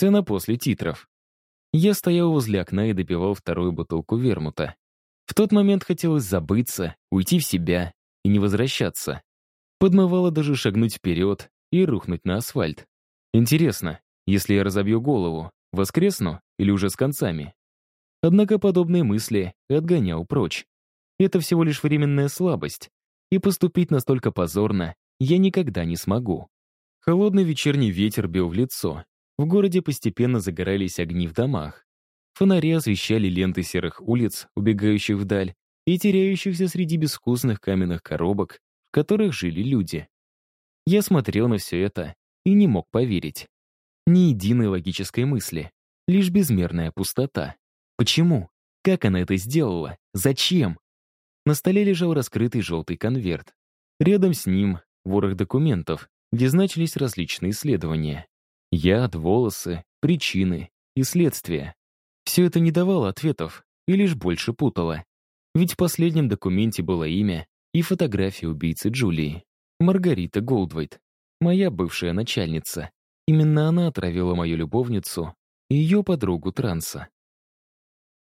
Сцена после титров. Я стоял возле окна и допивал вторую бутылку вермута. В тот момент хотелось забыться, уйти в себя и не возвращаться. Подмывало даже шагнуть вперед и рухнуть на асфальт. Интересно, если я разобью голову, воскресну или уже с концами? Однако подобные мысли отгонял прочь. Это всего лишь временная слабость, и поступить настолько позорно я никогда не смогу. Холодный вечерний ветер бил в лицо. В городе постепенно загорались огни в домах. Фонари освещали ленты серых улиц, убегающих вдаль и теряющихся среди безвкусных каменных коробок, в которых жили люди. Я смотрел на все это и не мог поверить. Ни единой логической мысли, лишь безмерная пустота. Почему? Как она это сделала? Зачем? На столе лежал раскрытый желтый конверт. Рядом с ним ворох документов, где значились различные исследования. Яд, волосы, причины и следствия. Все это не давало ответов и лишь больше путало. Ведь в последнем документе было имя и фотография убийцы Джулии. Маргарита Голдвейт, моя бывшая начальница. Именно она отравила мою любовницу и ее подругу Транса.